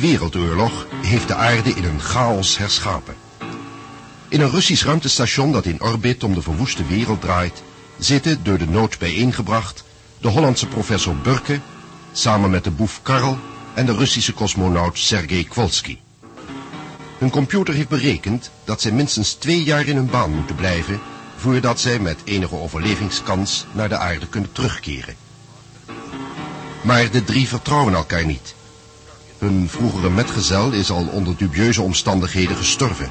Wereldoorlog heeft de aarde in een chaos herschapen. In een Russisch ruimtestation dat in orbit om de verwoeste wereld draait, zitten, door de nood bijeengebracht, de Hollandse professor Burke, samen met de boef Karl en de Russische cosmonaut Sergei Kwolsky. Hun computer heeft berekend dat zij minstens twee jaar in hun baan moeten blijven voordat zij met enige overlevingskans naar de aarde kunnen terugkeren. Maar de drie vertrouwen elkaar niet. Hun vroegere metgezel is al onder dubieuze omstandigheden gestorven.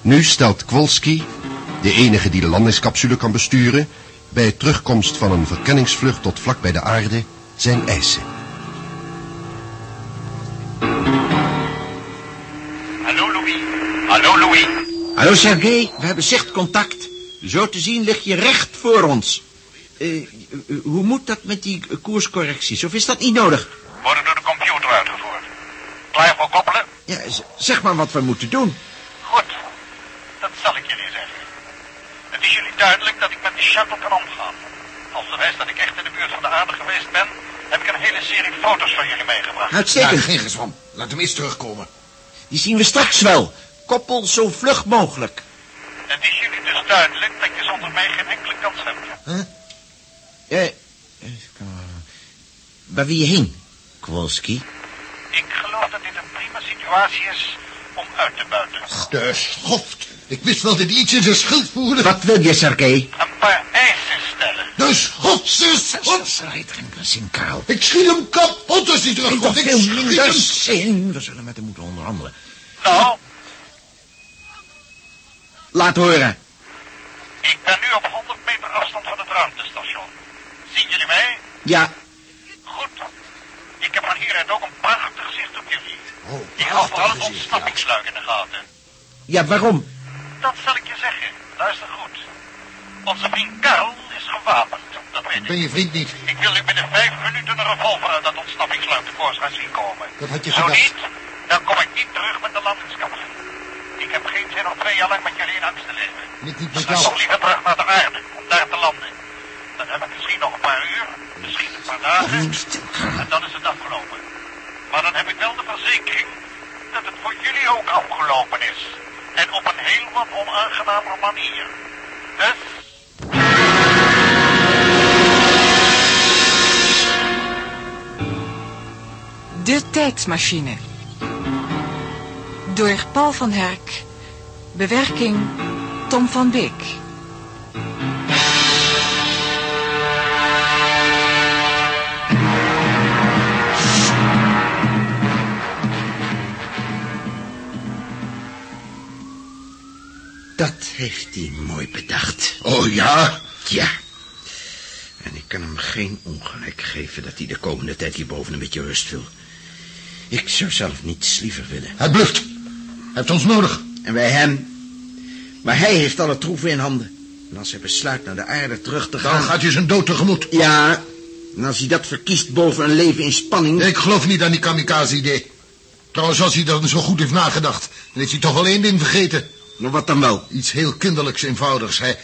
Nu stelt Kwolski, de enige die de landingscapsule kan besturen, bij terugkomst van een verkenningsvlucht tot vlak bij de aarde zijn eisen. Hallo Louis. Hallo Louis. Hallo Sergej, we hebben zichtcontact. Zo te zien lig je recht voor ons. Uh, hoe moet dat met die koerscorrecties? Of is dat niet nodig? Worden door de computer uitgevoerd. Klaar voor koppelen? Ja, zeg maar wat we moeten doen. Goed, dat zal ik jullie zeggen. Het is jullie duidelijk dat ik met de shuttle kan omgaan. Als bewijs dat ik echt in de buurt van de aarde geweest ben... heb ik een hele serie foto's van jullie meegebracht. Uitstekend. Ja, geen gezwam. Laat hem eens terugkomen. Die zien we straks wel. Koppel zo vlug mogelijk. Het is jullie dus duidelijk dat je zonder mij geen enkele kans hebt. Huh? Eh, waar wil je heen, Kowalski? Ik geloof dat dit een situatie is om uit te buiten. De schoft. Ik wist wel dat iets in zijn schild voerde. Wat wil je, Sergej? Een paar eisen stellen. De schoft, de schoft. Strijd geen zin, Karel. Ik schiet hem kapot als hij terugkomt. Ik schiet minder hem... zin. We zullen met hem moeten onderhandelen. Nou, Laat horen. ik ben nu op 100 meter afstand van het ruimtestation. Zien jullie mij? Ja, Goed. Ik heb van hieruit ook een prachtig zicht op jullie. Ik hou vooral het prachtig gezicht, ontsnappingsluik in de gaten. ja, waarom? Dat zal ik je zeggen. Luister goed. Onze vriend Karl is gewapend. Dat weet Ben ik. je vriend niet? Ik wil u binnen vijf minuten een revolver uit dat ontsnappingsluik tevoorschijn zien komen. Dat had je Zo gedacht. niet, dan kom ik niet terug met de landingskapsel. Ik heb geen zin om twee jaar lang met jullie in angst te leven. Niet, niet met jou. toch liever terug naar de aarde, om daar te landen. Dan heb ik misschien nog een paar uur, misschien een paar dagen, en dan is het afgelopen. Heb ik wel de verzekering dat het voor jullie ook afgelopen is. En op een heel wat onaangename manier. Dus, De tijdsmachine. Door Paul van Herk. Bewerking Tom van Beek. Heeft hij mooi bedacht. Oh ja? Ja. En ik kan hem geen ongelijk geven dat hij de komende tijd hierboven een beetje rust wil. Ik zou zelf niets liever willen. Hij bluft. Hij heeft ons nodig. En wij hem. Maar hij heeft alle troeven in handen. En als hij besluit naar de aarde terug te Dan gaan... gaat hij zijn dood tegemoet. Ja, en als hij dat verkiest boven een leven in spanning... Ik geloof niet aan die kamikaze-idee. Trouwens, als hij dan zo goed heeft nagedacht... dan heeft hij toch wel één ding vergeten. Maar wat dan wel? Iets heel kinderlijks eenvoudigs. Hij...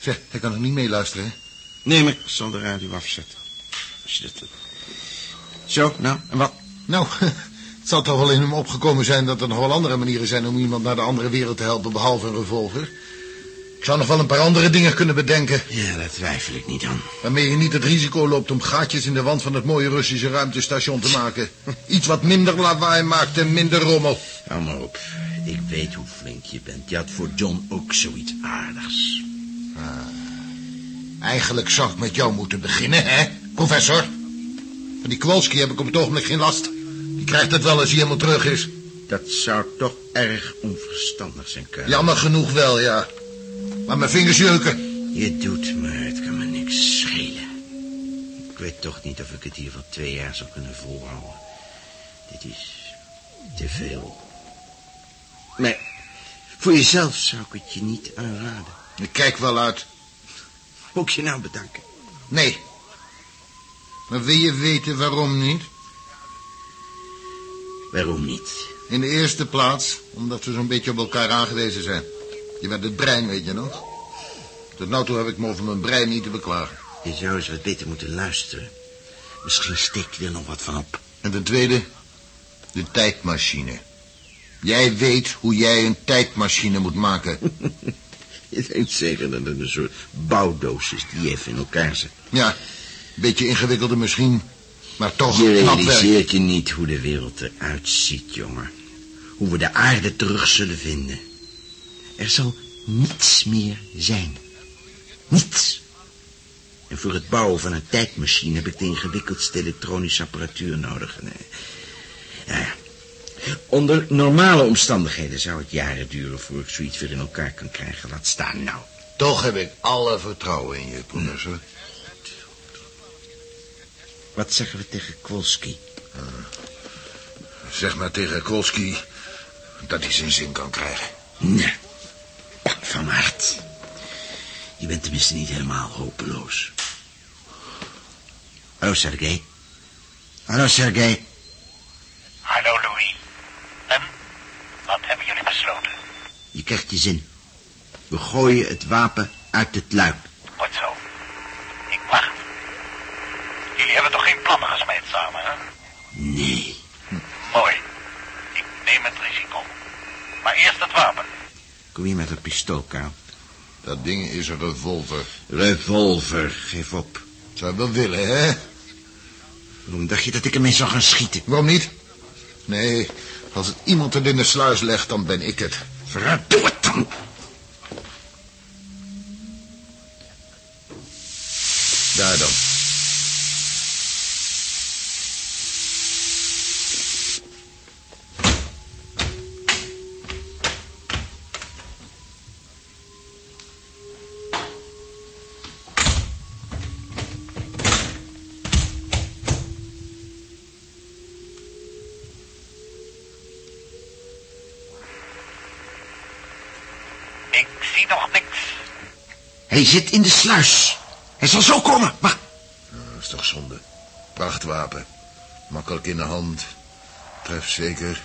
Zeg, hij kan er niet meeluisteren, hè? Nee, maar ik zal de radio afzetten. Als je dat doet. Zo, nou, en wat? Nou, het zal toch wel in hem opgekomen zijn dat er nog wel andere manieren zijn om iemand naar de andere wereld te helpen, behalve een revolver. Ik zou nog wel een paar andere dingen kunnen bedenken, Ja, daar twijfel ik niet aan. waarmee je niet het risico loopt om gaatjes in de wand van het mooie Russische ruimtestation te maken. Iets wat minder lawaai maakt en minder rommel. Hou maar op. Ik weet hoe flink je bent. Je had voor John ook zoiets aardigs. Eigenlijk zou ik met jou moeten beginnen, hè, professor? Van die Kowalski heb ik op het ogenblik geen last. Die krijgt het wel als hij helemaal terug is. Dat zou toch erg onverstandig zijn, Karel. Jammer genoeg wel, ja. Maar mijn vingers jeuken. Je doet, maar het kan me niks schelen. Ik weet toch niet of ik het hier voor twee jaar zou kunnen volhouden. Dit is te veel. Maar voor jezelf zou ik het je niet aanraden. Ik kijk wel uit. Ik je nou bedanken? Nee. Maar wil je weten waarom niet? Waarom niet? In de eerste plaats, omdat we zo'n beetje op elkaar aangewezen zijn. Je bent het brein, weet je nog? Tot nu toe heb ik me over mijn brein niet te beklagen. Je zou eens wat beter moeten luisteren. Misschien steek je er nog wat van op. En ten tweede, De tijdmachine. Jij weet hoe jij een tijdmachine moet maken. Je denkt zeker dat het een soort bouwdoos is die even in elkaar zit. Ja, beetje ingewikkelder misschien, maar toch Je realiseert je niet hoe de wereld eruit ziet, jongen. Hoe we de aarde terug zullen vinden. Er zal niets meer zijn. Niets. En voor het bouwen van een tijdmachine heb ik de ingewikkeldste elektronische apparatuur nodig. Nee. Ja, ja. Onder normale omstandigheden zou het jaren duren voor ik zoiets weer in elkaar kan krijgen. Laat staan nou. Toch heb ik alle vertrouwen in je, professor. Wat zeggen we tegen Kwolski? Zeg maar tegen Kolski dat hij zijn zin kan krijgen. Nee, pak van hart. Je bent tenminste niet helemaal hopeloos. Hallo, Sergej. Hallo, Sergej. Hallo Louis. En? Wat hebben jullie besloten? Je krijgt je zin. We gooien het wapen uit het luik. Wordt zo. Ik wacht. Jullie hebben toch geen plannen gesmeed samen, hè? Nee. Mooi. Ik neem het risico. Maar eerst het wapen. Kom hier met een pistool, Karel. Dat ding is een revolver. Revolver, geef op. Zou je wel willen, hè? Waarom dacht je dat ik ermee zou gaan schieten? Waarom niet? Nee, als het iemand er in de sluis legt, dan ben ik het. Vooruit, doe het dan. Nog niks. Hij zit in de sluis. Hij zal zo komen. Wacht. Dat is toch zonde. Prachtwapen. Makkelijk in de hand. Tref zeker.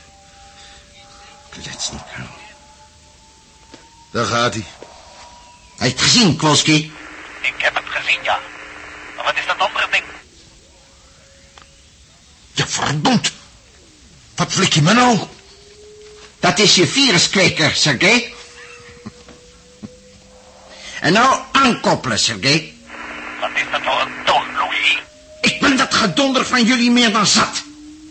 Klets niet, Karel. Daar gaat hij. Hij heeft het gezien, Kwolski. Ik heb het gezien, ja. Maar wat is dat andere ding? Ja, verdomd. Wat flik je me nou? Dat is je viruskweker, Sergej. En nou aankoppelen, Sergej. Wat is dat voor een toon, Louis? Ik ben dat gedonder van jullie meer dan zat.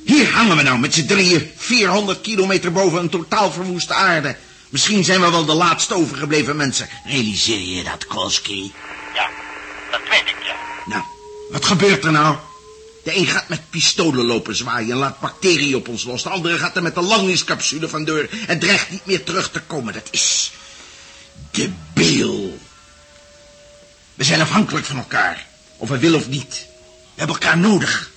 Hier hangen we nou met z'n drieën, 400 kilometer boven een totaal verwoeste aarde. Misschien zijn we wel de laatste overgebleven mensen. Realiseer je dat, Kolski? Ja, dat weet ik, ja. Nou, wat gebeurt er nou? De een gaat met pistolen lopen zwaaien en laat bacteriën op ons los. De andere gaat er met de landingscapsule vandoor en dreigt niet meer terug te komen. Dat is... debiel. We zijn afhankelijk van elkaar. Of we willen of niet. We hebben elkaar nodig.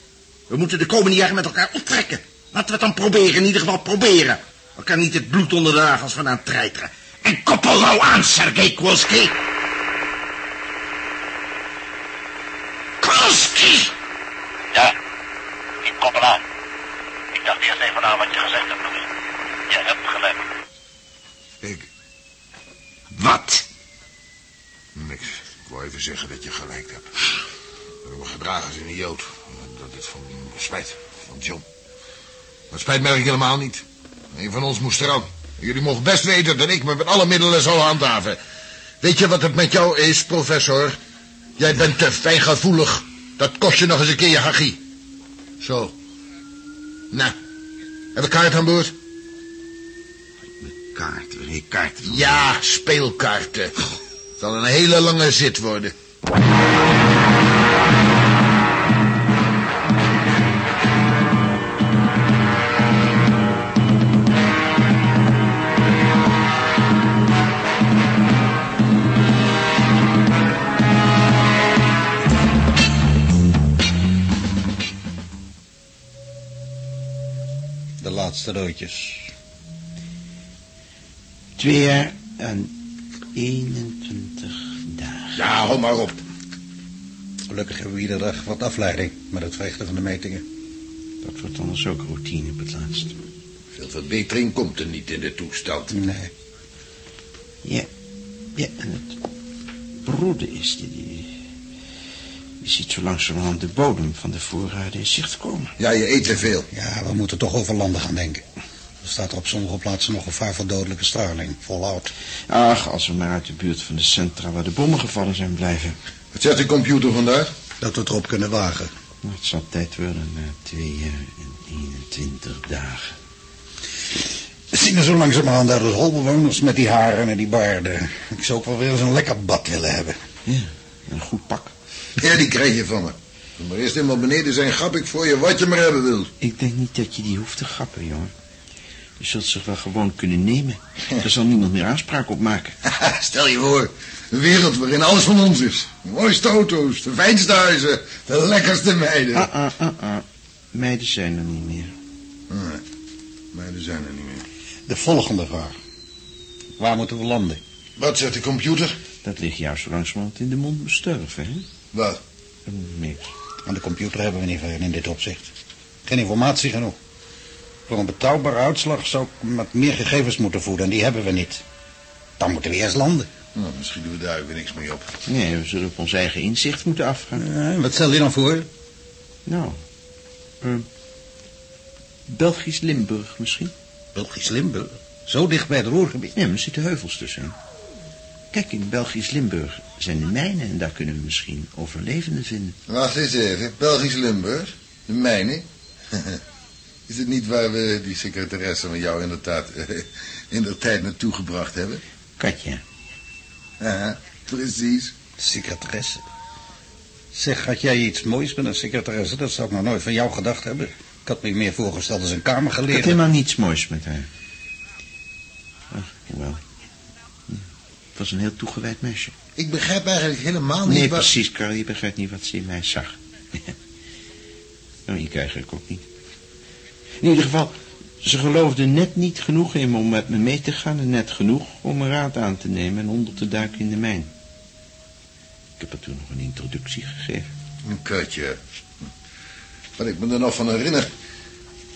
We moeten de komende jaren met elkaar optrekken. Laten we het dan proberen, in ieder geval proberen. Elkaar niet het bloed onder de nagels vandaan treiteren. En koppel nou aan, Sergej Kwolski. Kwolski! Ja, ik koppel aan. Ik dacht eerst even aan wat je gezegd hebt, Louis. Je hebt gelijk. Ik, Wat? niks. Ik wou even zeggen dat je gelijk hebt. We hebben gedragen als een idioot. Dat is van spijt, van John. Maar spijt me eigenlijk helemaal niet. Een van ons moest eraan. Jullie mogen best weten dat ik me met alle middelen zal handhaven. Weet je wat het met jou is, professor? Jij bent te fijngevoelig. Dat kost je nog eens een keer je hachie. Zo. Nou, heb ik kaart aan boord? Kaarten, nee, kaarten. Ja, speelkaarten. Het zal een hele lange zit worden. De laatste roodjes. Twee jaar en 21 dagen. Ja, hou maar op. Gelukkig hebben we iedere dag wat afleiding met het verrichten van de metingen. Dat wordt anders ook routine op het laatst. Veel verbetering komt er niet in de toestand. Nee. Ja, ja, en het broede is, die, die, Je ziet zo langzamerhand de bodem van de voorraden in zicht komen. Ja, je eet te veel. Ja, we moeten toch over landen gaan denken. Er staat er op sommige plaatsen nog gevaar voor dodelijke straling. Volhoud. Ach, als we maar uit de buurt van de centra waar de bommen gevallen zijn blijven. Wat zegt de computer vandaag? Dat we het erop kunnen wagen. Nou, het zal tijd worden na twee jaar en 21 dagen. We zien er zo langzamerhand uit als holbewoners met die haren en die baarden. Ik zou ook wel weer eens een lekker bad willen hebben. Ja, een goed pak. Ja, die krijg je van me. Maar eerst eenmaal beneden zijn grap ik voor je wat je maar hebben wilt. Ik denk niet dat je die hoeft te grappen, jongen. Je zult zich wel gewoon kunnen nemen. Er zal niemand meer aanspraak op maken. Stel je voor, een wereld waarin alles van ons is. De mooiste auto's, de fijnste huizen, de lekkerste meiden. Ah, ah, ah, ah. Meiden zijn er niet meer. Nee, meiden zijn er niet meer. De volgende vraag. Waar moeten we landen? Wat zegt de computer? Dat ligt jou zo langzamerhand in de mond besterven, hè? Wat? Niks. Aan de computer hebben we niet veel in dit opzicht. Geen informatie genoeg. Voor een betrouwbare uitslag zou ik met meer gegevens moeten voeden en die hebben we niet. Dan moeten we eerst landen. Nou, misschien doen we daar ook weer niks mee op. Nee, we zullen op ons eigen inzicht moeten afgaan. Wat stel je dan voor? Nou, eh, Belgisch Limburg misschien? Belgisch Limburg. Zo dicht bij het Roergebied. Ja, maar er zitten heuvels tussen. Kijk, in Belgisch Limburg zijn de mijnen en daar kunnen we misschien overlevenden vinden. Wacht eens even, Belgisch Limburg, de mijne. Is het niet waar we die secretaresse van jou inderdaad eh, in de tijd naartoe gebracht hebben? Katja, Ja, precies. Secretaresse. Zeg, had jij iets moois met een secretaresse? Dat zou ik nog nooit van jou gedacht hebben. Ik had me meer voorgesteld als een ik had kamergeleerde. helemaal niets moois met haar. Ach, hoewel. Hm, Het was een heel toegewijd meisje. Ik begrijp eigenlijk helemaal niet Nee, wat... precies, Karel, je begrijpt niet wat ze in mij zag. nou, ik eigenlijk ook niet. In ieder geval, ze geloofde net niet genoeg in me om met me mee te gaan... en net genoeg om een raad aan te nemen en onder te duiken in de mijn. Ik heb haar toen nog een introductie gegeven. Een kutje. Wat ik me er nog van herinner.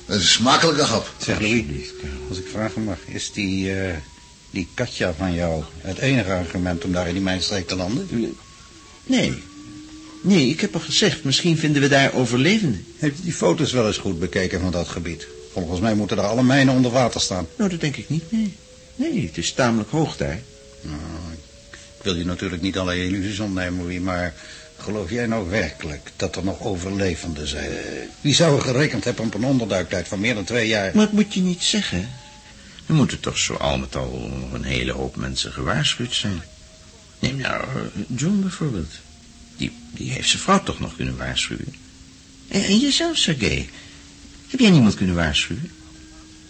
Dat is een smakelijke hap. Zeg, Louis, als ik vragen mag, is die, eh, die Katja van jou het enige argument om daar in die mijnstreek te landen? Nee, nee, ik heb al gezegd, misschien vinden we daar overlevenden. Heeft u die foto's wel eens goed bekeken van dat gebied? Volgens mij moeten er alle mijnen onder water staan. Nou, dat denk ik niet, nee. Nee, het is tamelijk hoog daar. Nou, ik wil je natuurlijk niet allerlei illusies ontnemen, maar geloof jij nou werkelijk dat er nog overlevenden zijn? Wie zou er gerekend hebben op een onderduiktijd van meer dan twee jaar? Maar dat moet je niet zeggen. Er moeten toch zo al met al nog een hele hoop mensen gewaarschuwd zijn. Neem nou eh, John bijvoorbeeld. Die, die heeft zijn vrouw toch nog kunnen waarschuwen. En, en jezelf, Sergej. Heb jij niemand kunnen waarschuwen?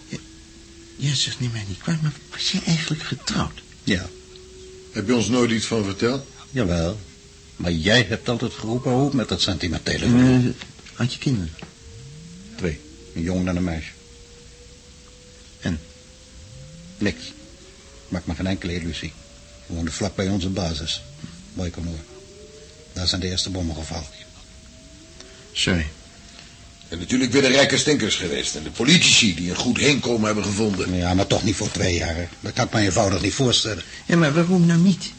Ja, ja zeg, neem mij niet kwaad, maar was jij eigenlijk getrouwd? Ja, Heb je ons nooit iets van verteld? jawel. Maar jij hebt altijd geroepen hoe met dat sentimentele. Uh, had je kinderen? Twee, een jongen en een meisje. En? Niks. Maak me geen enkele illusie. We woonden vlak bij onze basis. Moikonoor. Daar zijn de eerste bommen gevallen. Sorry. En natuurlijk weer de rijke stinkers geweest. En de politici die een goed heenkomen hebben gevonden. Ja, maar toch niet voor twee jaar. hè. Dat kan ik me eenvoudig niet voorstellen. Ja, maar waarom nou niet?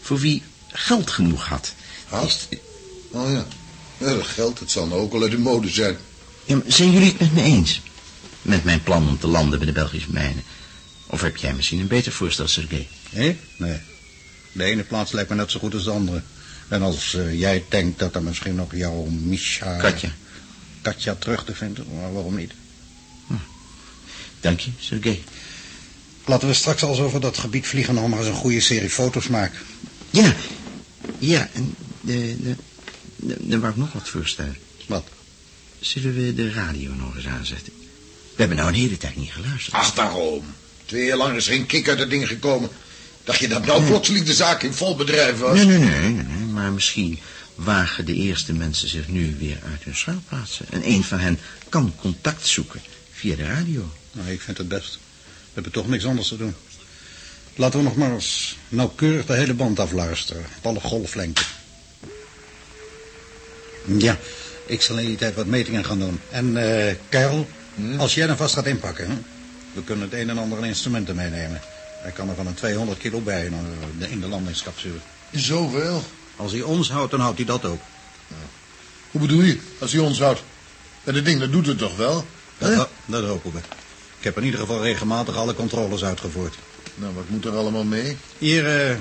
Voor wie geld genoeg had. Had? Oh ja. ja dat geld, het zal nou ook al uit de mode zijn. Ja, maar zijn jullie het met me eens? Met mijn plan om te landen bij de Belgische mijnen? Of heb jij misschien een beter voorstel, Sergej? Hé? Nee. De ene plaats lijkt me net zo goed als de andere. En als eh, jij denkt dat er misschien nog jouw Misha... Katja. Katja terug te vinden, maar waarom niet? Dank je, Sergej. Laten we straks al eens over dat gebied vliegen nog maar eens een goede serie foto's maken. Ja, ja, en de, de, de, dan wou ik nog wat voorstellen. Wat? Zullen we de radio nog eens aanzetten? We hebben nou een hele tijd niet geluisterd. Ach, daarom. Twee jaar lang is geen kick uit het ding gekomen. Dacht je dat nou plotseling de zaak in vol bedrijf was? Nee, nee, nee, nee, nee, maar misschien wagen de eerste mensen zich nu weer uit hun schuilplaatsen. En een van hen kan contact zoeken via de radio. Nou, ik vind het best. We hebben toch niks anders te doen. Laten we nog maar eens nauwkeurig de hele band afluisteren. Op alle golflengte. Ja, ik zal in die tijd wat metingen gaan doen. En, eh, Karel, als jij dan vast gaat inpakken, hè? we kunnen het een en ander instrumenten meenemen. Hij kan er van een 200 kilo bij in, in de landingscapsule. Zoveel? Als hij ons houdt, dan houdt hij dat ook. Hoe bedoel je, als hij ons houdt? En dat ding, dat doet het toch wel? Dat, ho- dat hopen we. Ik heb in ieder geval regelmatig alle controles uitgevoerd. Nou, wat moet er allemaal mee? Hier, eh,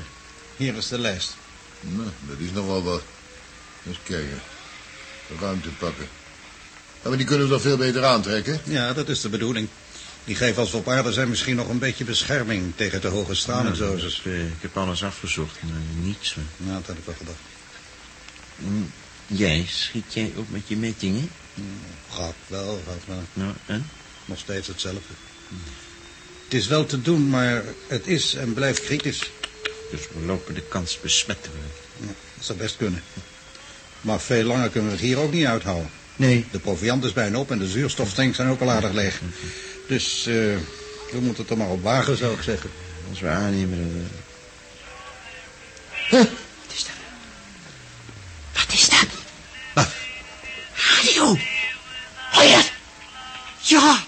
hier is de lijst. Nou, dat is nog wel wat. Eens kijken. Ruimte pakken. Maar die kunnen we toch veel beter aantrekken? Ja, dat is de bedoeling. Die geven als we op aarde zijn misschien nog een beetje bescherming tegen de hoge stralingsdoses. Dus, eh, ik heb alles afgezocht, maar niets. Nou, dat heb ik wel gedacht. En Jij, schiet jij ook met je mettingen? Gaat wel, gaat wel. Nou, en? Nog steeds hetzelfde. Het is wel te doen, maar het is en blijft kritisch. Dus we lopen de kans besmet te worden. Ja, dat zou best kunnen. Maar veel langer kunnen we het hier ook niet uithouden. Nee. De proviant is bijna op en de zuurstoftanks zijn ook al aardig leeg. Dus eh, we moeten het er maar op wagen, zou ik zeggen. Als we aannemen we... Wat is dat? Wat is dat? Wat? Radio. Hoor je dat? Ja,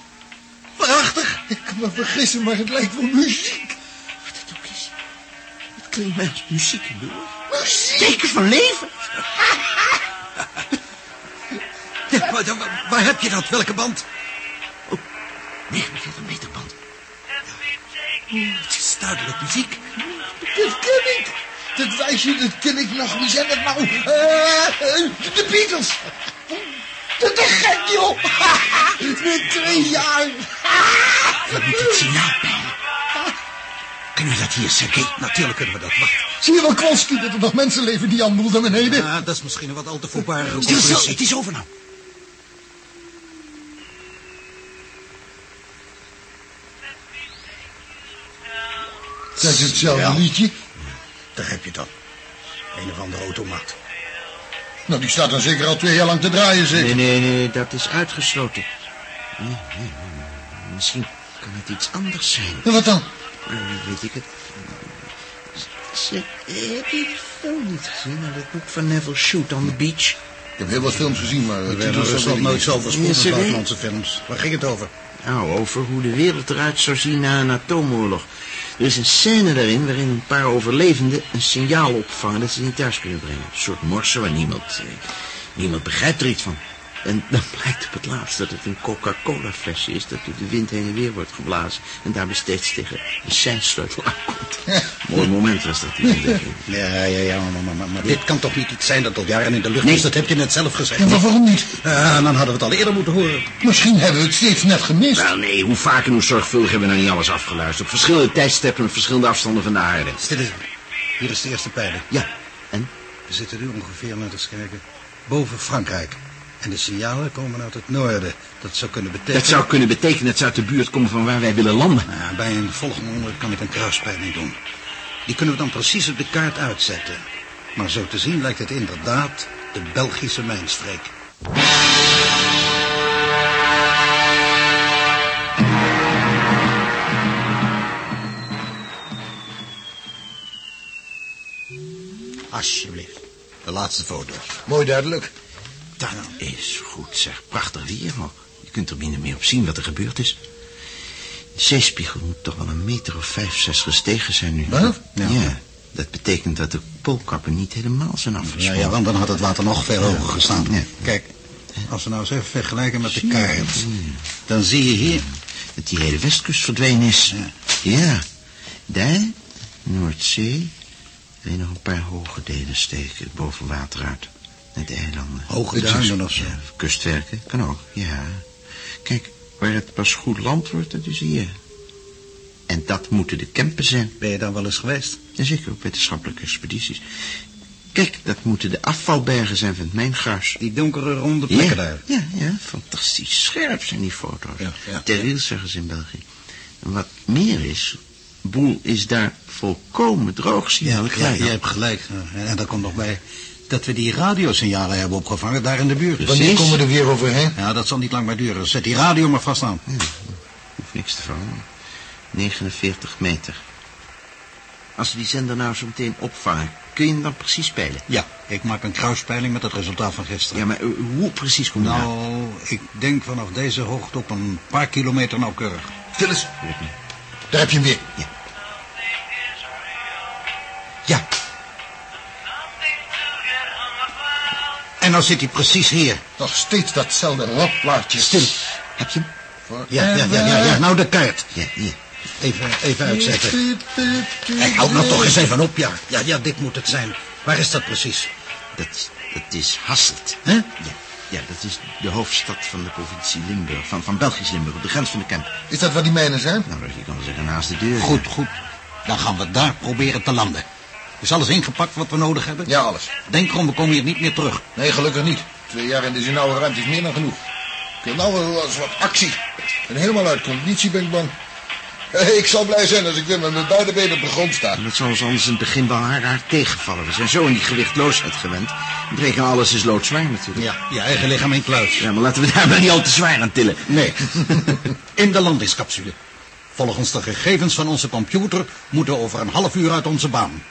Prachtig! Ik kan me vergissen, maar het lijkt wel muziek. wat het ook is. Het klinkt mij als muziek in de oor. Teken van leven. Waar, heb je dat? Welke band? 49 meter band. Het is duidelijk muziek. Dat ken ik. Dat wijsje, dat ken ik nog. Wie zijn dat nou? Eh, de Beatles. Dat is gek, joh. Met twee jaar. We moeten het signaal peilen. Kunnen we dat hier, Sergej? Natuurlijk kunnen we dat. Wacht. Zie je wel, Kwolski, dat er nog mensen leven die aan naar beneden? Ja, dat is misschien een wat al te stil, conclusie. het is over nou. Dat is hetzelfde Ja. liedje. Daar heb je dan. Een of andere automaat. Nou, die staat dan zeker al twee jaar lang te draaien, zeker? Nee, nee, nee, dat is uitgesloten. Nee, nee, nee. Misschien kan het iets anders zijn. En wat dan? Eh, weet ik het. Zeg, heb je die film niet gezien? Nou, dat boek van Neville Shoot on the Beach. Ik heb heel wat films gezien, maar... We Rusland nooit zo verspoeld als buitenlandse films. Waar ging het over? Nou, over hoe de wereld eruit zou zien na een atoomoorlog. Er is een scène daarin waarin een paar overlevenden een signaal opvangen dat ze niet thuis kunnen brengen. Een soort morsen waar niemand, eh, niemand begrijpt er iets van. En dan blijkt op het laatst dat het een Coca-Cola flesje is dat door de wind heen en weer wordt geblazen en daarbij steeds tegen een seinsleutel aankomt. Mooi moment was dat. die ontdekking. Ja, ja, ja, maar, maar, maar, maar dit kan toch niet iets zijn dat al jaren in de lucht Nee. is? Dat heb je net zelf gezegd. Ja, maar waarom niet? Ja, dan hadden we het al eerder moeten horen. Misschien hebben we het steeds net gemist. Wel nee, hoe vaak en hoe zorgvuldig hebben we nou niet alles afgeluisterd. Op verschillende tijdstippen en verschillende afstanden van de aarde. Stil eens. Hier is de eerste pijler. Ja, en? We zitten nu ongeveer, laten we eens kijken, boven Frankrijk. En de signalen komen uit het noorden. Dat zou kunnen betekenen... Dat zou kunnen betekenen dat ze uit de buurt komen van waar wij willen landen. Nou, bij een volgende kan ik een kruispeiling doen. Die kunnen we dan precies op de kaart uitzetten. Maar zo te zien lijkt het inderdaad de Belgische mijnstreek. Alsjeblieft. De laatste foto. Mooi duidelijk. Dat is goed, zeg. Prachtig weer, maar je kunt er minder meer op zien wat er gebeurd is. De zeespiegel moet toch wel een meter of vijf, zes gestegen zijn nu. Wat? Ja. dat betekent dat de poolkappen niet helemaal zijn Ja, afgesloten. ja, want dan had het water nog veel hoger gestaan. Ja. Kijk, als we nou eens even vergelijken met de kaart... dan zie je hier... Dat die hele westkust verdwenen is. Ja. Daar, Noordzee. Alleen nog een paar hoge delen steken boven water uit. Naar de eilanden. Hoge duinen of zo. Ja, kustwerken, kan ook, ja. Kijk, waar het pas goed land wordt, dat is hier. En dat moeten de Kempen zijn. Ben je daar wel eens geweest? En zeker ook wetenschappelijke expedities. Kijk, dat moeten de afvalbergen zijn van het mijngras. Die donkere ronde plekken Ja, daar. ja, ja, fantastisch scherp zijn die foto's. Ja, ja. Terriel zeggen ze in België. En wat meer is, boel is daar volkomen droog, zie je Ja, je hebt gelijk. En daar komt nog bij dat we die radiosignalen hebben opgevangen daar in de buurt. Precies. Wanneer komen we er weer overheen? Ja, dat zal niet lang meer duren. Zet die radio maar vast aan. Hoeft niks te vangen. 49 meter. Als we die zender nou zo meteen opvangen, kun je hem dan precies peilen? Ja, ik maak een kruispeiling met het resultaat van gisteren. Ja, maar eh, hoe precies komt het nou? Nou, ik denk vanaf deze hoogte op een paar kilometer nauwkeurig. Stil eens. Daar heb je hem weer. En nou zit hij precies hier. Nog steeds datzelfde rotplaatje. Stil. Heb je hem? Ja, ja, ja, ja, ja. Nou de kaart. Ja, hier. Even, even uitzetten. Hey, houd nou toch eens even op, ja. Ja, ja, dit moet het zijn. Waar is dat precies? Dat, dat is Hasselt. Hè? Ja, ja, dat is de hoofdstad van de provincie Limburg. Van, van Belgisch Limburg, op de grens van de Kemp. Is dat wat die mijnen zijn? Nou, je kan wel zeggen naast de deur. Goed, goed. Dan gaan we daar proberen te landen. Is alles ingepakt wat we nodig hebben? Ja, alles. Denk erom, we komen hier niet meer terug. Nee, gelukkig niet. Twee jaar in deze nauwe ruimte is meer dan genoeg. Ik wil nou wel eens wat actie. En helemaal uit conditie ben ik bang. Ik zal blij zijn als ik weer met mijn beide benen op de grond sta. Dat zal ons anders in het begin wel haar, haar tegenvallen. We zijn zo in die gewichtloosheid gewend. We rekenen alles is loodzwaar natuurlijk. Ja, je eigen lichaam in kluis. Ja, maar laten we daar maar niet al te zwaar aan tillen. Nee. In de landingscapsule. Volgens de gegevens van onze computer moeten we over een half uur uit onze baan.